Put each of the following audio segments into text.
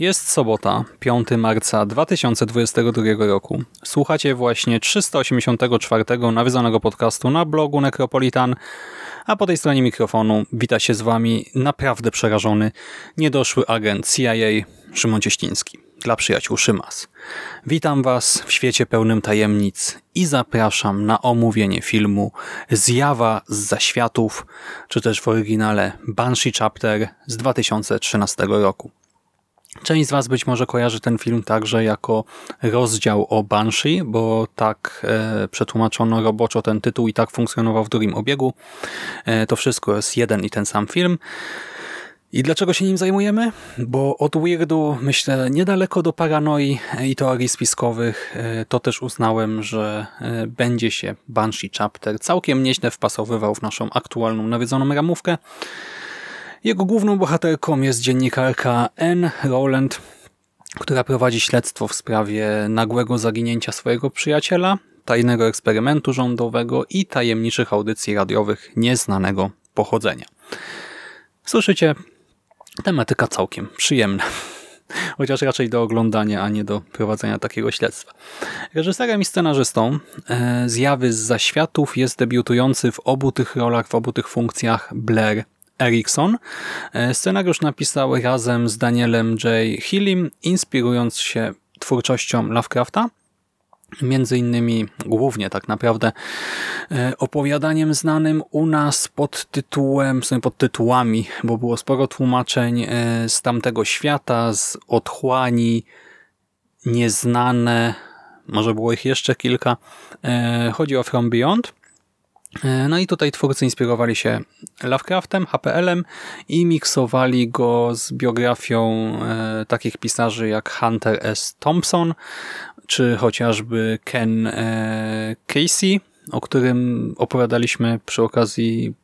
Jest sobota, 5 marca 2022 roku. Słuchacie właśnie 384 nawiązanego podcastu na blogu Necropolitan, a po tej stronie mikrofonu wita się z wami naprawdę przerażony, niedoszły agent CIA Szymon Cieśliński. Dla przyjaciół Szymas. Witam was w świecie pełnym tajemnic i zapraszam na omówienie filmu Zjawa z zaświatów, czy też w oryginale Banshee Chapter z 2013 roku. Część z Was być może kojarzy ten film także jako rozdział o Banshee, bo tak e, przetłumaczono roboczo ten tytuł i tak funkcjonował w drugim obiegu. E, to wszystko jest jeden i ten sam film. I dlaczego się nim zajmujemy? Bo od weirdu, myślę, niedaleko do paranoi i teorii spiskowych, e, to też uznałem, że e, będzie się Banshee Chapter całkiem nieźle wpasowywał w naszą aktualną nawiedzoną ramówkę. Jego główną bohaterką jest dziennikarka Anne Rowland, która prowadzi śledztwo w sprawie nagłego zaginięcia swojego przyjaciela, tajnego eksperymentu rządowego i tajemniczych audycji radiowych nieznanego pochodzenia. Słyszycie? Tematyka całkiem przyjemna. Chociaż raczej do oglądania, a nie do prowadzenia takiego śledztwa. Reżyserem i scenarzystą e, zjawy z zaświatów jest debiutujący w obu tych rolach, w obu tych funkcjach Blair Erikson. E, scenariusz napisał razem z Danielem J. Hillim, inspirując się twórczością Lovecrafta. Między innymi, głównie tak naprawdę, e, opowiadaniem znanym u nas pod tytułem, w sumie pod tytułami, bo było sporo tłumaczeń e, z tamtego świata, z otchłani, nieznane, może było ich jeszcze kilka. Chodzi o From Beyond. E, no i tutaj twórcy inspirowali się Lovecraftem, HPL-em i miksowali go z biografią e, takich pisarzy jak Hunter S. Thompson, czy chociażby Ken e, Casey, o którym opowiadaliśmy przy okazji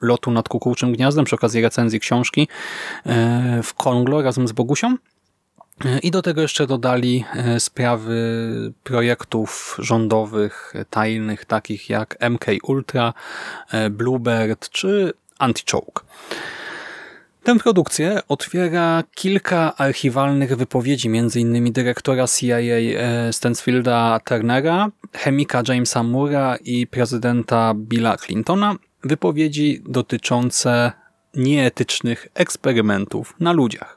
lotu nad kukułczym gniazdem, przy okazji recenzji książki w Konglo razem z Bogusią. I do tego jeszcze dodali e, sprawy projektów rządowych, tajnych, takich jak MK Ultra, e, Bluebird czy Anti-Choke. Tę produkcję otwiera kilka archiwalnych wypowiedzi, m.in. dyrektora CIA e, Stansfielda Turnera, chemika Jamesa Moore'a i prezydenta Billa Clintona. Wypowiedzi dotyczące nieetycznych eksperymentów na ludziach.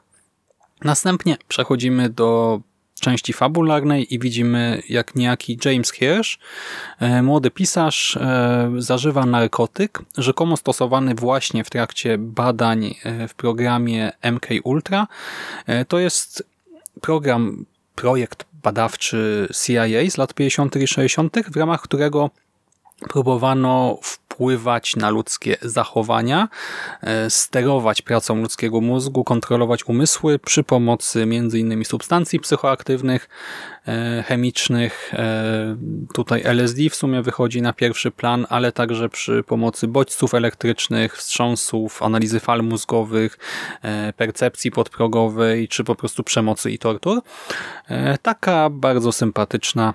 Następnie przechodzimy do części fabularnej i widzimy jak niejaki James Hirsch, e, młody pisarz, e, zażywa narkotyk, rzekomo stosowany właśnie w trakcie badań e, w programie MK Ultra. To jest program, projekt badawczy CIA z lat 50. i 60., w ramach którego próbowano wpływać na ludzkie zachowania, e, sterować pracą ludzkiego mózgu, kontrolować umysły przy pomocy m.in. substancji psychoaktywnych, e, chemicznych. E, tutaj LSD w sumie wychodzi na pierwszy plan, ale także przy pomocy bodźców elektrycznych, wstrząsów, analizy fal mózgowych, percepcji podprogowej, czy po prostu przemocy i tortur. Taka bardzo sympatyczna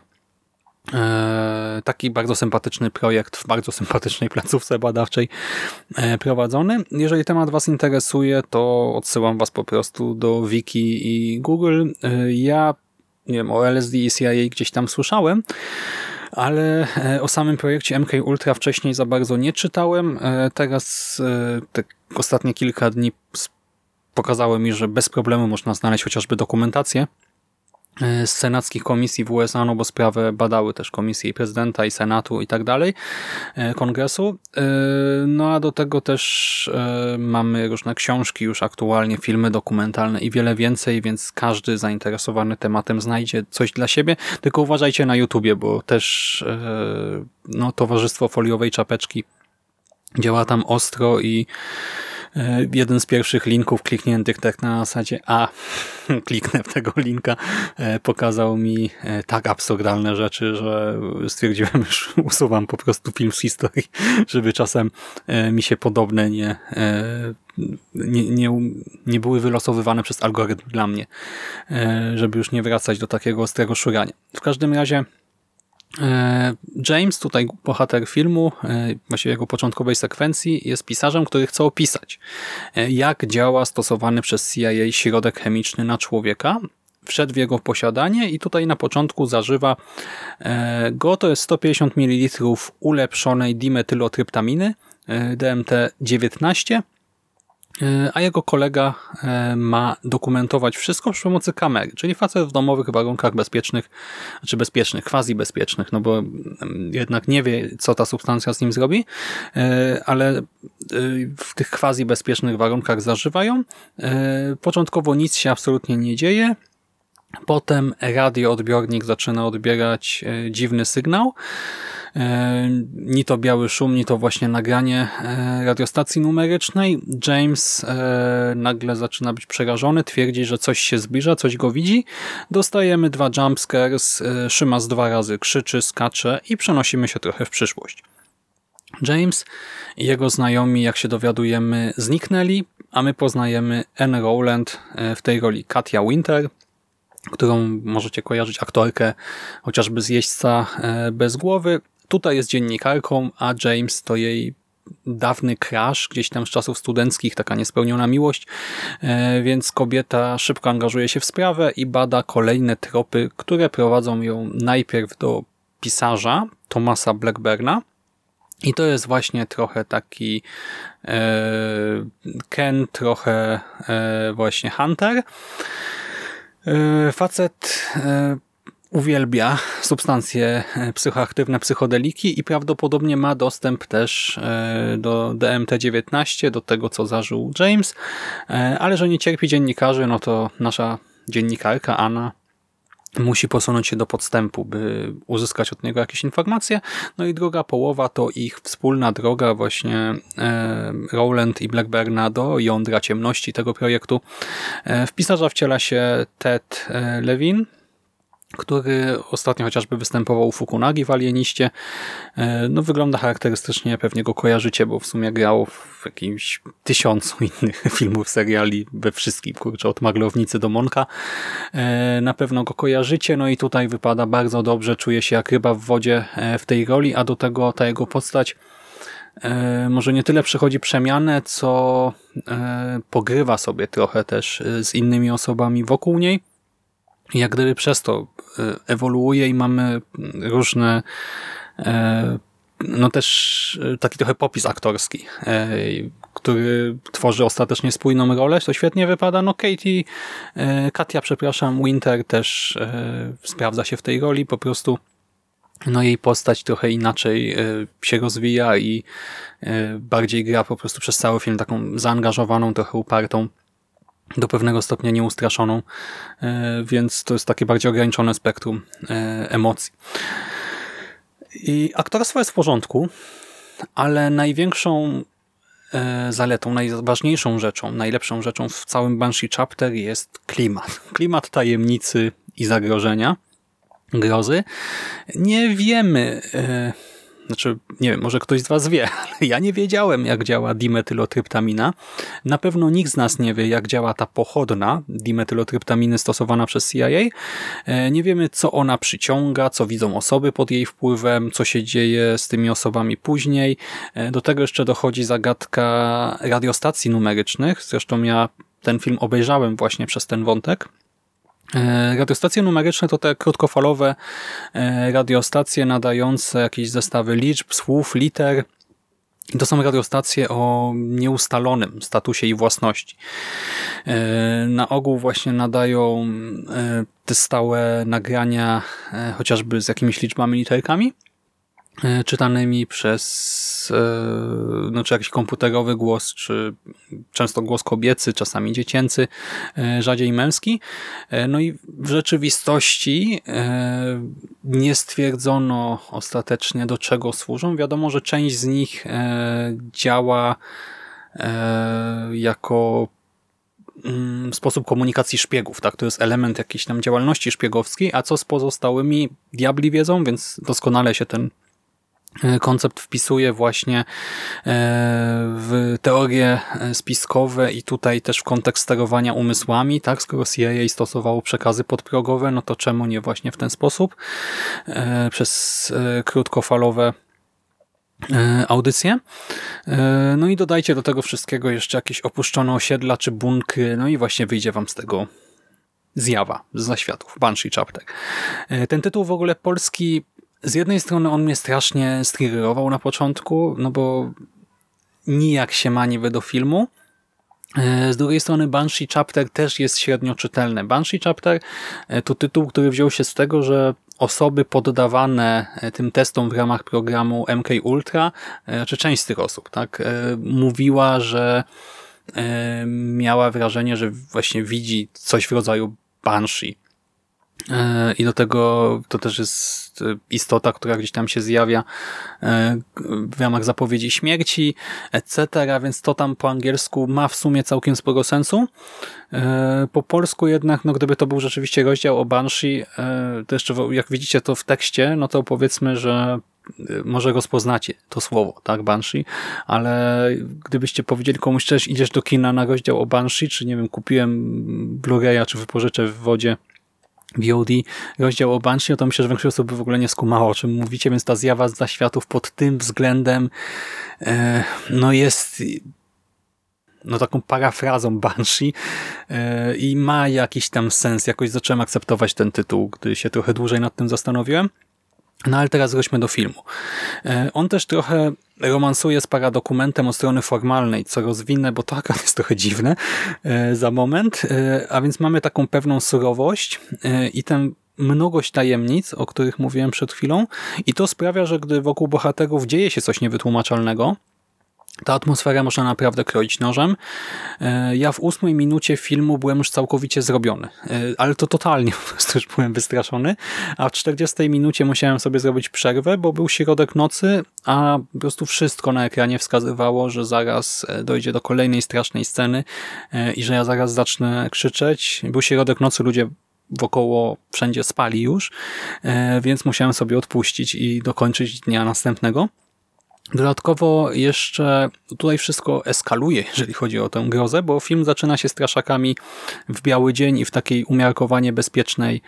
taki bardzo sympatyczny projekt w bardzo sympatycznej placówce badawczej e, prowadzony. Jeżeli temat Was interesuje, to odsyłam Was po prostu do wiki i Google. E, ja nie wiem, o LSD i CIA gdzieś tam słyszałem, ale o samym projekcie MK Ultra wcześniej za bardzo nie czytałem. Teraz te ostatnie kilka dni pokazały mi, że bez problemu można znaleźć chociażby dokumentację z senackich komisji w USA, no bo sprawę badały też komisje i prezydenta, i senatu i tak dalej, kongresu. No a do tego też mamy różne książki już aktualnie, filmy dokumentalne i wiele więcej, więc każdy zainteresowany tematem znajdzie coś dla siebie, tylko uważajcie na YouTubie, bo też no, Towarzystwo Foliowej Czapeczki działa tam ostro i E, jeden z pierwszych linków klikniętych tak na zasadzie a, kliknę w tego linka, e, pokazał mi e, tak absurdalne rzeczy, że stwierdziłem, że usuwam po prostu film z historii, żeby czasem mi się podobne nie, nie, nie, nie były wylosowywane przez algorytm dla mnie, żeby już nie wracać do takiego ostrego szurania. W każdym razie E, James, tutaj bohater filmu, e, właściwie jego początkowej sekwencji, jest pisarzem, który chce opisać, e, jak działa stosowany przez CIA środek chemiczny na człowieka. Wszedł w jego posiadanie i tutaj na początku zażywa go, to jest 150 ml ulepszonej dimetylotryptaminy DMT-19 E, a jego kolega e, ma dokumentować wszystko przy pomocy kamery, czyli facet w domowych warunkach bezpiecznych, czy bezpiecznych, quasi bezpiecznych, no bo mm, jednak nie wie, co ta substancja z nim zrobi, e, ale w tych quasi bezpiecznych warunkach zażywają. Początkowo nic się absolutnie nie dzieje, Potem radioodbiornik zaczyna odbierać dziwny sygnał E, ni to biały szum, ni to właśnie nagranie e, radiostacji numerycznej. James e, nagle zaczyna być przerażony, twierdzi, że coś się zbliża, coś go widzi. Dostajemy dwa jumpscares, Szymas dwa razy krzyczy, skacze i przenosimy się trochę w przyszłość. James i jego znajomi, jak się dowiadujemy, zniknęli, a my poznajemy Anne Rowland w tej roli Katia Winter, którą możecie kojarzyć aktorkę chociażby z Jeźdźca bez głowy, Tutaj jest dziennikarką, a James to jej dawny crash, gdzieś tam z czasów studenckich, taka niespełniona miłość, e, więc kobieta szybko angażuje się w sprawę i bada kolejne tropy, które prowadzą ją najpierw do pisarza Thomasa Blackburna, i to jest właśnie trochę taki e, Ken, trochę e, właśnie Hunter. Facet uwielbia substancje e, psychoaktywne, psychodeliki i prawdopodobnie ma dostęp też e, do DMT-19, do tego, co zażył James, e, ale że nie cierpi dziennikarzy, no to nasza dziennikarka Anna musi posunąć się do podstępu, by uzyskać od niego jakieś informacje. No i druga połowa to ich wspólna droga właśnie Rowland i Blackburna do jądra ciemności tego projektu. W pisarza wciela się Ted Levin, który ostatnio chociażby występował u Fukunagi w Alieniście. E, no, wygląda charakterystycznie, pewnie go kojarzycie, bo w sumie grał w jakimś tysiącu innych filmów, seriali, we wszystkim, kurczę, od Maglownicy do Monka. E, na pewno go kojarzycie, no i tutaj wypada bardzo dobrze, czuje się jak ryba w wodzie e, w tej roli, a do tego ta jego postać może nie tyle przechodzi przemianę, co pogrywa sobie trochę też z innymi osobami wokół niej jak gdyby przez to ewoluuje i mamy różne e, no też e, taki trochę popis aktorski, który tworzy ostatecznie spójną rolę, to świetnie wypada. No Katie, Katia, przepraszam, Winter też sprawdza się w tej roli, po prostu no jej postać trochę inaczej się rozwija i bardziej gra po prostu przez cały film taką zaangażowaną, trochę upartą do pewnego stopnia nieustraszoną, e, więc to jest takie bardziej ograniczone spektrum e, emocji. I aktorstwo jest w porządku, ale największą e, zaletą, najważniejszą rzeczą, najlepszą rzeczą w całym Banshee Chapter jest klimat. Klimat tajemnicy i zagrożenia, grozy. Nie wiemy znaczy, nie wiem, może ktoś z Was wie, ale ja nie wiedziałem, jak działa dimetylotryptamina. Na pewno nikt z nas nie wie, jak działa ta pochodna dimetylotryptaminy stosowana przez CIA. E, nie wiemy, co ona przyciąga, co widzą osoby pod jej wpływem, co się dzieje z tymi osobami później. E, do tego jeszcze dochodzi zagadka radiostacji numerycznych. Zresztą ja ten film obejrzałem właśnie przez ten wątek. E, radiostacje numeryczne to te krótkofalowe e, radiostacje nadające jakieś zestawy liczb, słów, liter to są radiostacje o nieustalonym statusie i własności. E, na ogół właśnie nadają te stałe nagrania chociażby z jakimiś liczbami literkami, czytanymi przez e, no, czy jakiś komputerowy głos, czy często głos kobiecy, czasami dziecięcy, e, rzadziej męski. No i w rzeczywistości nie stwierdzono ostatecznie do czego służą. Wiadomo, że część z nich działa jako mm, sposób komunikacji szpiegów, tak? To jest element jakiejś tam działalności szpiegowskiej, a co z pozostałymi diabli wiedzą, więc doskonale się ten E, koncept wpisuje właśnie e, w teorie e, spiskowe i tutaj też w kontekst sterowania umysłami, tak? Skoro CIA stosowało przekazy podprogowe, no to czemu nie właśnie w ten sposób? Przez krótkofalowe audycje. No i dodajcie do tego wszystkiego jeszcze jakieś opuszczone osiedla czy bunkry, no i właśnie wyjdzie wam z tego zjawa z zaświatów, Banshee Chapter. Ten tytuł w ogóle polski z jednej strony on mnie strasznie striggerował na początku, no bo nijak się ma niby do filmu. E, z drugiej strony Banshee Chapter też jest średnio czytelny. Banshee Chapter e, to tytuł, który wziął się z tego, że osoby poddawane e, tym testom w ramach programu MK Ultra, czy część z tych osób, tak, mówiła, że miała wrażenie, że właśnie widzi coś w rodzaju Banshee. I do tego to też jest istota, która gdzieś tam się zjawia e, w ramach zapowiedzi śmierci, etc., więc to tam po angielsku ma w sumie całkiem sporo sensu. E, po polsku jednak, no gdyby to był rzeczywiście rozdział o Banshee, e, to jeszcze jak widzicie to w tekście, no to powiedzmy, że może rozpoznacie to słowo, tak, Banshee, ale gdybyście powiedzieli komuś też idziesz do kina na rozdział o Banshee, czy nie wiem, kupiłem Blu-raya, czy wypożyczę w wodzie VOD rozdział o Banshee, to myślę, że większość osób w ogóle nie skumało, o czym mówicie, więc ta zjawa z zaświatów pod tym względem e, no jest no taką parafrazą Banshee e, i ma jakiś tam sens. Jakoś zacząłem akceptować ten tytuł, gdy się trochę dłużej nad tym zastanowiłem. No ale teraz wróćmy do filmu. E, on też trochę romansuje z paradokumentem od strony formalnej, co rozwinę, bo to akurat jest trochę dziwne e, za moment. E, a więc mamy taką pewną surowość i tę mnogość tajemnic, o których mówiłem przed chwilą i to sprawia, że gdy wokół bohaterów dzieje się coś niewytłumaczalnego, ta atmosfera można naprawdę kroić nożem. E, ja w ósmej minucie filmu byłem już całkowicie zrobiony, e, ale to totalnie po prostu już byłem wystraszony, a w 40 minucie musiałem sobie zrobić przerwę, bo był środek nocy, a po prostu wszystko na ekranie wskazywało, że zaraz e, dojdzie do kolejnej strasznej sceny i że ja zaraz zacznę krzyczeć. Był środek nocy, ludzie wokoło wszędzie spali już, więc musiałem sobie odpuścić i dokończyć dnia następnego. Dodatkowo jeszcze tutaj wszystko eskaluje, jeżeli chodzi o tę grozę, bo film zaczyna się straszakami w biały dzień i w takiej umiarkowanie bezpiecznej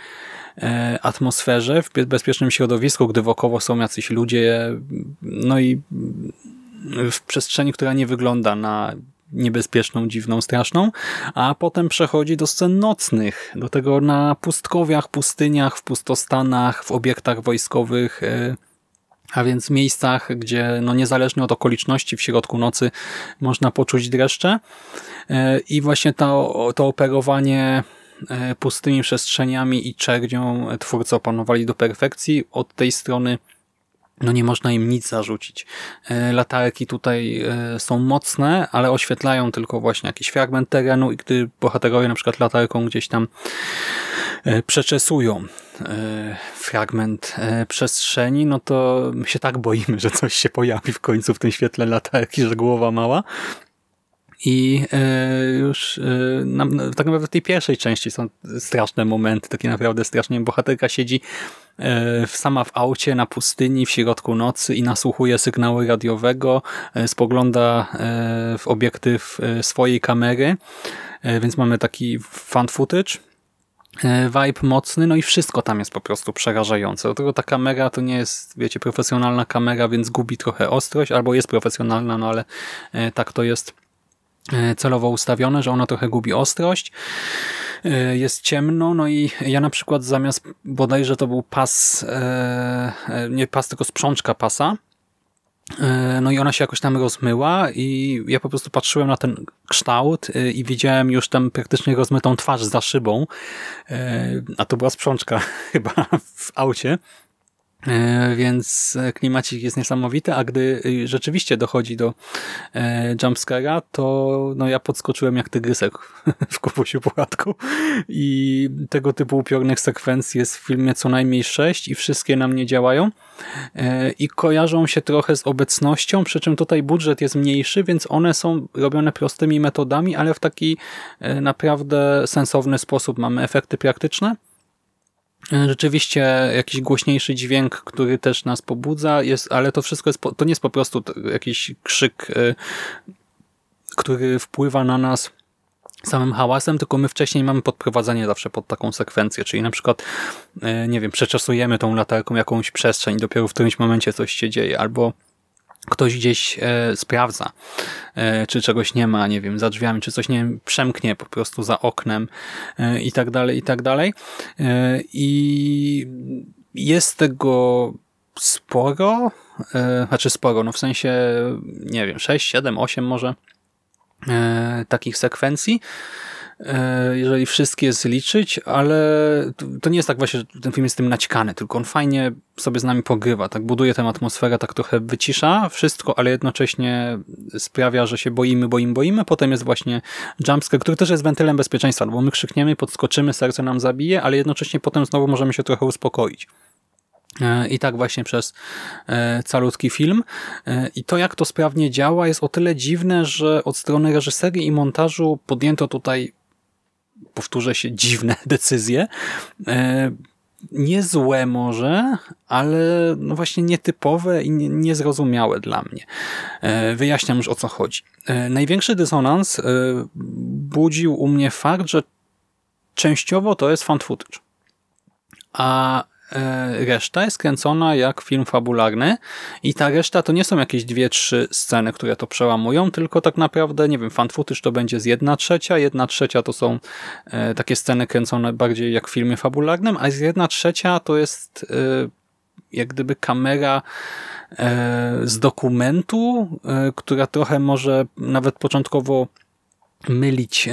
e, atmosferze, w bezpiecznym środowisku, gdy wokoło są jacyś ludzie, no i w przestrzeni, która nie wygląda na niebezpieczną, dziwną, straszną, a potem przechodzi do scen nocnych, do tego na pustkowiach, pustyniach, w pustostanach, w obiektach wojskowych, e, a więc miejscach, gdzie no niezależnie od okoliczności w środku nocy można poczuć dreszcze e, i właśnie to, to operowanie e, pustymi przestrzeniami i czernią twórcy opanowali do perfekcji. Od tej strony no nie można im nic zarzucić. E, latarki tutaj są mocne, ale oświetlają tylko właśnie jakiś fragment terenu i gdy bohaterowie na przykład latarką gdzieś tam przeczesują fragment przestrzeni, no to my się tak boimy, że coś się pojawi w końcu w tym świetle latarki, że głowa mała. I już tak naprawdę w tej pierwszej części są straszne momenty, takie naprawdę strasznie. Bohaterka siedzi sama w aucie na pustyni w środku nocy i nasłuchuje sygnału radiowego, spogląda w obiektyw swojej kamery, więc mamy taki fan footage E, vibe mocny, no i wszystko tam jest po prostu przerażające. Dlatego ta kamera to nie jest, wiecie, profesjonalna kamera, więc gubi trochę ostrość, albo jest profesjonalna, no ale e, tak to jest e, celowo ustawione, że ona trochę gubi ostrość. Jest ciemno, no i ja na przykład zamiast bodajże to był pas, nie pas, tylko sprzączka pasa, E, no i ona się jakoś tam rozmyła i ja po prostu patrzyłem na ten kształt e, i widziałem już tam praktycznie rozmytą twarz za szybą, e, a to była sprzączka chyba w aucie. E, więc klimacik jest niesamowity, a gdy rzeczywiście dochodzi do e, jumpscare'a, to no ja podskoczyłem jak tygrysek w kupusiu płatku i tego typu upiornych sekwencji jest w filmie co najmniej sześć i wszystkie na mnie działają e, i kojarzą się trochę z obecnością, przy czym tutaj budżet jest mniejszy, więc one są robione prostymi metodami, ale w taki naprawdę sensowny sposób. Mamy efekty praktyczne, rzeczywiście jakiś głośniejszy dźwięk, który też nas pobudza, jest, ale to wszystko jest, to nie jest po prostu jakiś krzyk, y, który wpływa na nas samym hałasem, tylko my wcześniej mamy podprowadzenie zawsze pod taką sekwencję, czyli na przykład, y, nie wiem, przeczasujemy tą latarką jakąś przestrzeń dopiero w którymś momencie coś się dzieje, albo ktoś gdzieś e, sprawdza, e, czy czegoś nie ma, nie wiem, za drzwiami, czy coś, nie wiem, przemknie po prostu za oknem e, i tak dalej, i tak dalej. E, I jest tego sporo, e, znaczy sporo, no w sensie, nie wiem, 6, 7, 8 może e, takich sekwencji. E, jeżeli wszystkie zliczyć, ale to nie jest tak właśnie, że ten film jest tym naćkany, tylko on fajnie sobie z nami pogrywa, tak buduje tę atmosferę, tak trochę wycisza wszystko, ale jednocześnie sprawia, że się boimy, boimy, boimy. Potem jest właśnie jumpscare, który też jest wentylem bezpieczeństwa, no bo my krzykniemy, podskoczymy, serce nam zabije, ale jednocześnie potem znowu możemy się trochę uspokoić. E, I tak właśnie przez e, calutki film. I to, jak to sprawnie działa, jest o tyle dziwne, że od strony reżyserii i montażu podjęto tutaj powtórzę się, dziwne decyzje. E, niezłe może, ale no właśnie nietypowe i niezrozumiałe dla mnie. E, wyjaśniam już o co chodzi. E, największy dysonans budził u mnie fakt, że częściowo to jest fan footage. A reszta jest kręcona jak film fabularny i ta reszta to nie są jakieś dwie, trzy sceny, które to przełamują, tylko tak naprawdę, nie wiem, fan footage to będzie z jedna trzecia, jedna trzecia to są e, takie sceny kręcone bardziej jak w filmie fabularnym, a z jedna trzecia to jest e, jak gdyby kamera z dokumentu, która trochę może nawet początkowo mylić.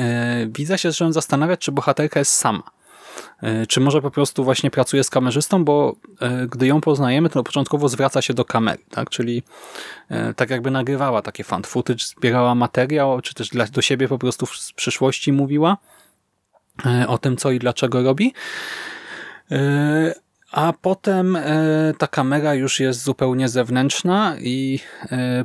Widzę się zacząłem zastanawiać, czy bohaterka jest sama E, czy może po prostu właśnie pracuje z kamerzystą, bo e, gdy ją poznajemy, to początkowo zwraca się do kamery, tak? czyli e, tak jakby nagrywała takie fan footage, zbierała materiał, czy też dla, do siebie po prostu w przyszłości mówiła o tym, co i dlaczego robi. A potem ta kamera już jest zupełnie zewnętrzna i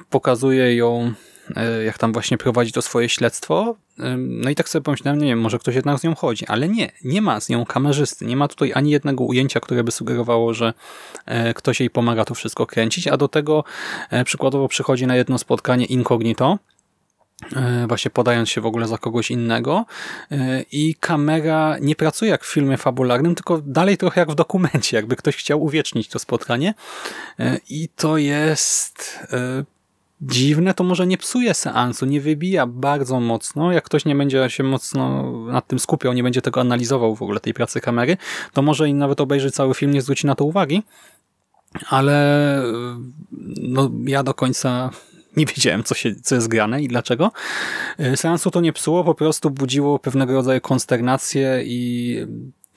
pokazuje ją E, jak tam właśnie prowadzi to swoje śledztwo. No i tak sobie pomyślałem, nie wiem, może ktoś jednak z nią chodzi, ale nie, nie ma z nią kamerzysty, nie ma tutaj ani jednego ujęcia, które by sugerowało, że e, ktoś jej pomaga to wszystko kręcić, a do tego e, przykładowo przychodzi na jedno spotkanie incognito, właśnie podając się w ogóle za kogoś innego i kamera nie pracuje jak w filmie fabularnym, tylko dalej trochę jak w dokumencie, jakby ktoś chciał uwiecznić to spotkanie. I to jest dziwne, to może nie psuje seansu, nie wybija bardzo mocno. Jak ktoś nie będzie się mocno nad tym skupiał, nie będzie tego analizował w ogóle tej pracy kamery, to może i nawet obejrzy cały film, nie zwróci na to uwagi. Ale no, ja do końca nie wiedziałem, co, się, co jest grane i dlaczego. Seansu to nie psuło, po prostu budziło pewnego rodzaju konsternację i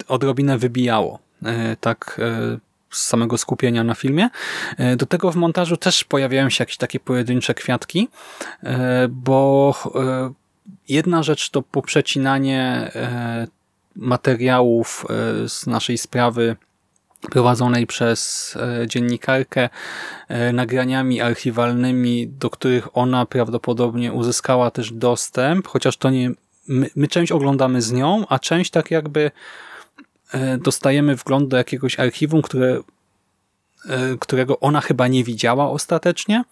odrobinę wybijało. E, tak e, z samego skupienia na filmie. E, do tego w montażu też pojawiają się jakieś takie pojedyncze kwiatki, e, bo e, jedna rzecz to poprzecinanie materiałów z naszej sprawy prowadzonej przez dziennikarkę nagraniami archiwalnymi, do których ona prawdopodobnie uzyskała też dostęp, chociaż to nie my, my część oglądamy z nią, a część tak jakby dostajemy wgląd do jakiegoś archiwum, które, e, którego ona chyba nie widziała ostatecznie.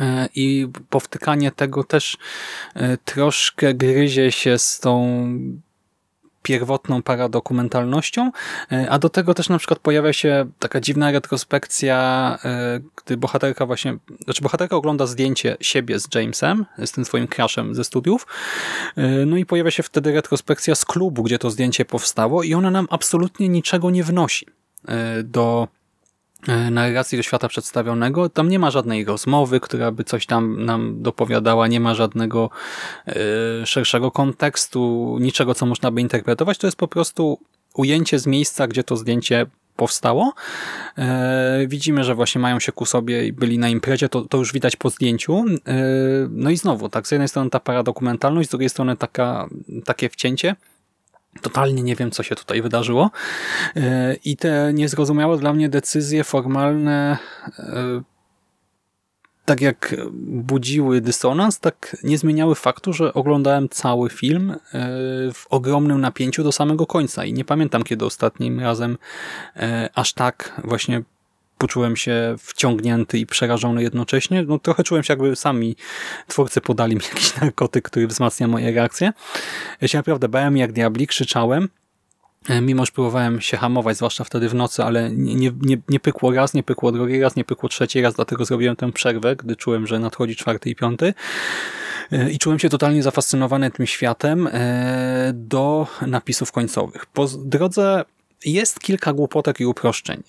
E, I powtykanie tego też troszkę gryzie się z tą pierwotną paradokumentalnością, a do tego też na przykład pojawia się taka dziwna retrospekcja, gdy bohaterka właśnie, znaczy bohaterka ogląda zdjęcie siebie z Jamesem, z tym swoim crashem ze studiów, no i pojawia się wtedy retrospekcja z klubu, gdzie to zdjęcie powstało i ona nam absolutnie niczego nie wnosi do E, narracji do świata przedstawionego. Tam nie ma żadnej rozmowy, która by coś tam nam dopowiadała, nie ma żadnego e, szerszego kontekstu, niczego, co można by interpretować. To jest po prostu ujęcie z miejsca, gdzie to zdjęcie powstało. E, widzimy, że właśnie mają się ku sobie i byli na imprezie, to, to już widać po zdjęciu. E, no i znowu, tak, z jednej strony ta paradokumentalność, z drugiej strony taka, takie wcięcie, Totalnie nie wiem, co się tutaj wydarzyło. E, I te niezrozumiałe dla mnie decyzje formalne, e, tak jak budziły dysonans, tak nie zmieniały faktu, że oglądałem cały film e, w ogromnym napięciu do samego końca. I nie pamiętam, kiedy ostatnim razem aż tak właśnie poczułem się wciągnięty i przerażony jednocześnie. No trochę czułem się jakby sami twórcy podali mi jakiś narkotyk, który wzmacnia moje reakcje. Ja się naprawdę bałem jak diabli, krzyczałem. E, mimo, że próbowałem się hamować, zwłaszcza wtedy w nocy, ale nie, nie, nie pykło raz, nie pykło drugi raz, nie pykło trzeci raz, dlatego zrobiłem tę przerwę, gdy czułem, że nadchodzi czwarty i piąty. E, I czułem się totalnie zafascynowany tym światem e, do napisów końcowych. Po drodze jest kilka głupotek i uproszczeń.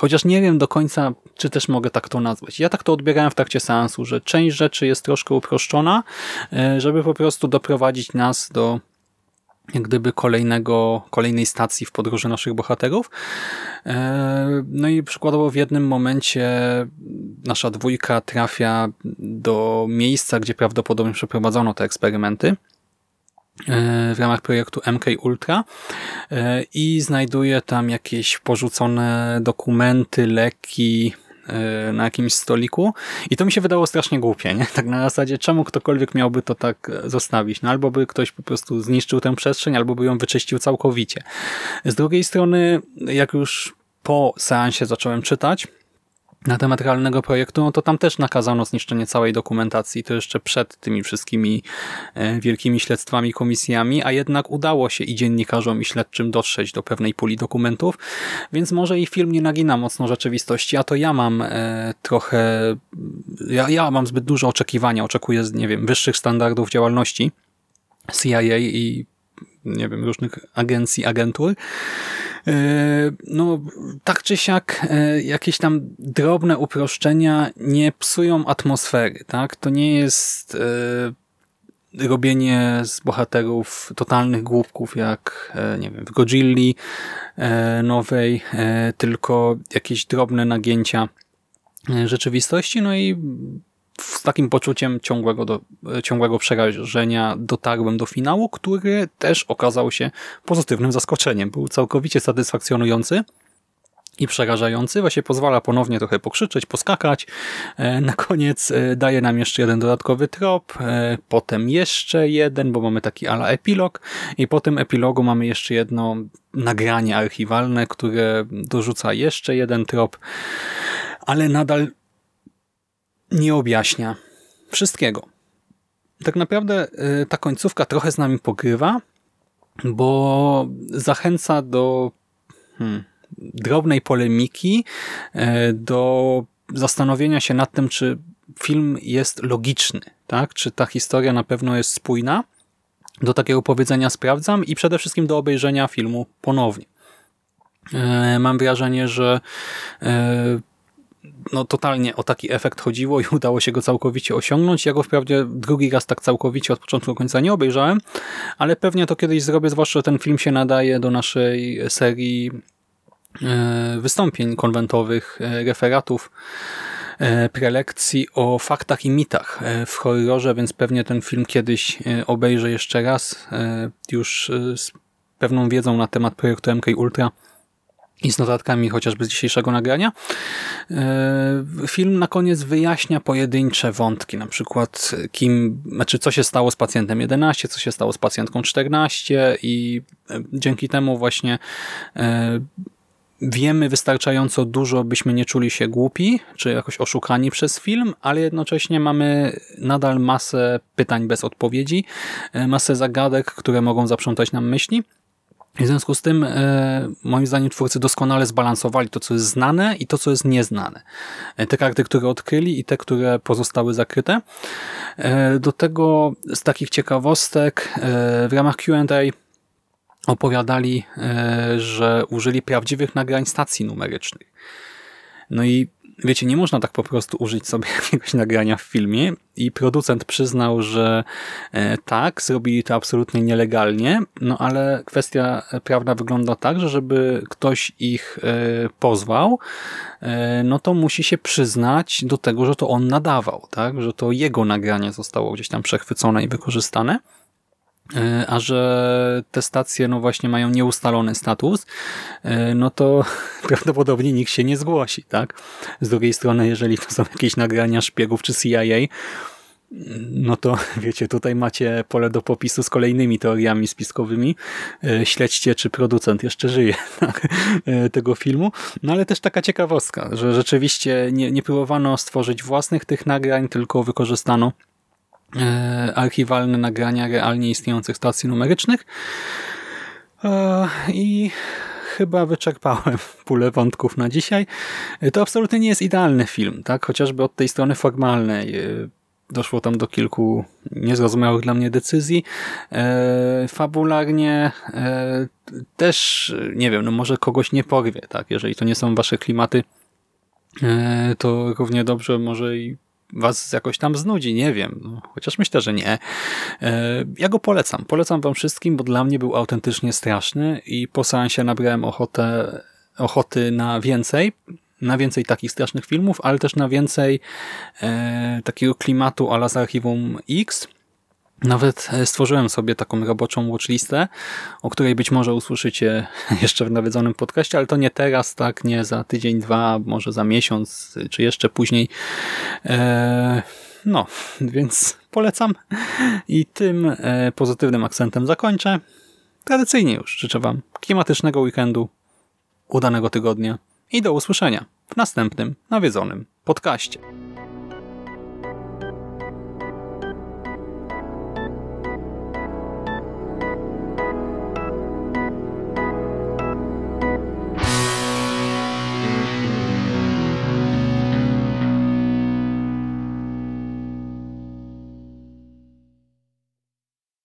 Chociaż nie wiem do końca, czy też mogę tak to nazwać. Ja tak to odbierałem w trakcie seansu, że część rzeczy jest troszkę uproszczona, e, żeby po prostu doprowadzić nas do jak gdyby kolejnego, kolejnej stacji w podróży naszych bohaterów. E, no i przykładowo w jednym momencie nasza dwójka trafia do miejsca, gdzie prawdopodobnie przeprowadzono te eksperymenty w ramach projektu MK Ultra e, i znajduje tam jakieś porzucone dokumenty, leki e, na jakimś stoliku i to mi się wydało strasznie głupie, nie? Tak na zasadzie, czemu ktokolwiek miałby to tak zostawić? No albo by ktoś po prostu zniszczył tę przestrzeń, albo by ją wyczyścił całkowicie. Z drugiej strony, jak już po seansie zacząłem czytać, na temat realnego projektu, no to tam też nakazano zniszczenie całej dokumentacji, to jeszcze przed tymi wszystkimi e, wielkimi śledztwami, komisjami, a jednak udało się i dziennikarzom, i śledczym dotrzeć do pewnej puli dokumentów, więc może i film nie nagina mocno rzeczywistości, a to ja mam e, trochę, ja, ja mam zbyt duże oczekiwania, oczekuję, nie wiem, wyższych standardów działalności CIA i nie wiem, różnych agencji, agentur, E, no tak czy siak e, jakieś tam drobne uproszczenia nie psują atmosfery, tak? To nie jest e, robienie z bohaterów totalnych głupków jak, nie wiem, w Godzilli nowej, tylko jakieś drobne nagięcia rzeczywistości, no i z takim poczuciem ciągłego, do, ciągłego przerażenia dotarłem do finału, który też okazał się pozytywnym zaskoczeniem. Był całkowicie satysfakcjonujący i przerażający. Właśnie pozwala ponownie trochę pokrzyczeć, poskakać. E, na koniec e, daje nam jeszcze jeden dodatkowy trop, e, potem jeszcze jeden, bo mamy taki ala epilog i po tym epilogu mamy jeszcze jedno nagranie archiwalne, które dorzuca jeszcze jeden trop, ale nadal nie objaśnia wszystkiego. Tak naprawdę y, ta końcówka trochę z nami pogrywa, bo zachęca do hmm, drobnej polemiki, y, do zastanowienia się nad tym, czy film jest logiczny, tak? czy ta historia na pewno jest spójna. Do takiego powiedzenia sprawdzam i przede wszystkim do obejrzenia filmu ponownie. Y, mam wrażenie, że no totalnie o taki efekt chodziło i udało się go całkowicie osiągnąć. Ja go wprawdzie drugi raz tak całkowicie od początku do końca nie obejrzałem, ale pewnie to kiedyś zrobię, zwłaszcza, że ten film się nadaje do naszej serii e, wystąpień konwentowych, e, referatów, e, prelekcji o faktach i mitach w horrorze, więc pewnie ten film kiedyś obejrzę jeszcze raz, już z pewną wiedzą na temat projektu MK Ultra i z notatkami chociażby z dzisiejszego nagrania. E, film na koniec wyjaśnia pojedyncze wątki, na przykład kim, znaczy co się stało z pacjentem 11, co się stało z pacjentką 14 i e, dzięki temu właśnie e, wiemy wystarczająco dużo, byśmy nie czuli się głupi, czy jakoś oszukani przez film, ale jednocześnie mamy nadal masę pytań bez odpowiedzi, masę zagadek, które mogą zaprzątać nam myśli. W związku z tym, e, moim zdaniem, twórcy doskonale zbalansowali to, co jest znane i to, co jest nieznane. E, te karty, które odkryli i te, które pozostały zakryte. E, do tego z takich ciekawostek w ramach Q&A opowiadali, że użyli prawdziwych nagrań stacji numerycznych. No i wiecie, nie można tak po prostu użyć sobie jakiegoś nagrania w filmie i producent przyznał, że e, tak, zrobili to absolutnie nielegalnie, no ale kwestia prawna wygląda tak, że żeby ktoś ich e, pozwał, e, no to musi się przyznać do tego, że to on nadawał, tak, że to jego nagranie zostało gdzieś tam przechwycone i wykorzystane. E, a że te stacje no właśnie mają nieustalony status, e, no to prawdopodobnie nikt się nie zgłosi, tak? Z drugiej strony, jeżeli to są jakieś nagrania szpiegów czy CIA, no to wiecie, tutaj macie pole do popisu z kolejnymi teoriami spiskowymi. E, śledźcie, czy producent jeszcze żyje tak, tego filmu. No ale też taka ciekawostka, że rzeczywiście nie, nie próbowano stworzyć własnych tych nagrań, tylko wykorzystano archiwalne nagrania realnie istniejących stacji numerycznych e, i chyba wyczerpałem pulę wątków na dzisiaj. E, to absolutnie nie jest idealny film, tak? chociażby od tej strony formalnej doszło tam do kilku niezrozumiałych dla mnie decyzji. fabularnie też, nie wiem, no może kogoś nie porwie, tak? jeżeli to nie są wasze klimaty, to równie dobrze może i was jakoś tam znudzi, nie wiem. No, chociaż myślę, że nie. E, ja go polecam. Polecam wam wszystkim, bo dla mnie był autentycznie straszny i po seansie nabrałem ochotę, ochoty na więcej, na więcej takich strasznych filmów, ale też na więcej e, takiego klimatu ala z Archiwum X, nawet e, stworzyłem sobie taką roboczą watchlistę, o której być może usłyszycie jeszcze w nawiedzonym podcaście, ale to nie teraz, tak, nie za tydzień, dwa, może za miesiąc, czy jeszcze później. Eee, no, więc polecam i tym e, pozytywnym akcentem zakończę. Tradycyjnie już życzę Wam klimatycznego weekendu, udanego tygodnia i do usłyszenia w następnym nawiedzonym podcaście.